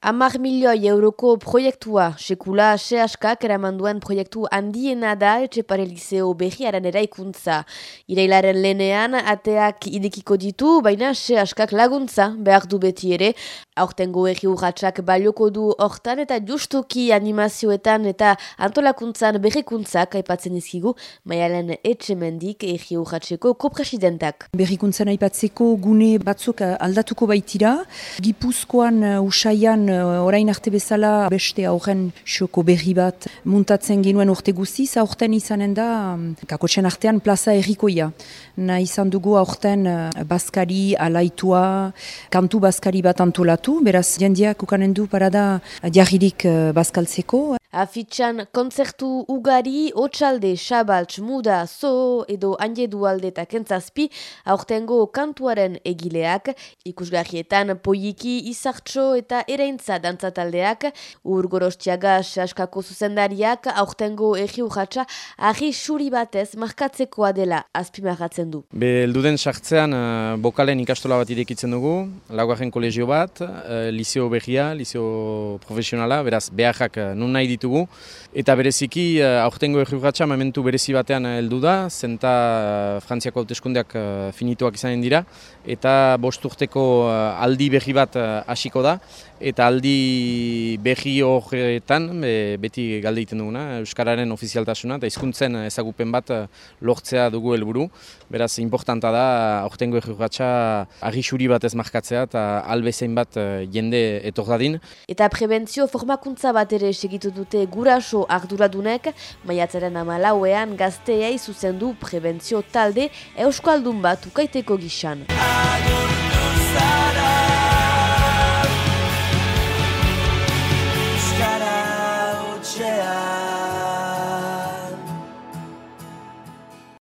Amar milioi euroko proiektua, sekula sehaskak eraman duen proiektu handiena da etxepare liceo berriaren eraikuntza. Ireilaren lenean, ateak idekiko ditu, baina sehaskak laguntza behar du beti ere. Aurtengo erri urratxak balioko du hortan eta justuki animazioetan eta antolakuntzan berrikuntzak aipatzen izkigu, maialen etxemendik erri urratxeko kopresidentak. Berrikuntzan aipatzeko gune batzuk aldatuko baitira. Gipuzkoan uh, usaian Eh, orain arte bezala beste aurren xoko berri bat muntatzen genuen urte guztiz, aurten izanen da mm, kakotxen artean plaza errikoia. Na izan dugu aurten baskari, alaitua, kantu baskari bat antolatu, beraz jendiak ukanen du parada uh, eh, baskaltzeko. Afitxan kontzertu ugari, otxalde, xabaltz, muda, zo edo handi dualde eta kentzazpi, aurtengo kantuaren egileak, ikusgarrietan poiki, izartxo eta ereintza dantzataldeak, ur gorostiaga askako zuzendariak, aurtengo egi urratxa, ahi suri batez markatzekoa dela azpimarratzen du. Be, elduden sartzean, uh, bokalen ikastola bat irekitzen dugu, laugarren kolegio bat, uh, liceo behia, liceo profesionala, beraz, beharrak uh, nun nahi ditugu. Eta bereziki, uh, aurtengo erriurratxa momentu berezi batean eh, heldu da, zenta uh, Frantziako hauteskundeak uh, finituak izanen dira, eta bost urteko aldi berri bat hasiko da, eta aldi berri horretan beti galde egiten duguna, Euskararen ofizialtasuna, eta hizkuntzen ezagupen bat lortzea dugu helburu. Beraz, importanta da, aurtengo erriurratxa argisuri bat ez markatzea, eta albezein bat jende etordadin. Eta prebentzio formakuntza bat ere segitu dute guraso arduradunek, maiatzaren amalauean gazteei zuzendu prebentzio talde Euskaldun bat ukaiteko gixan. Agurtu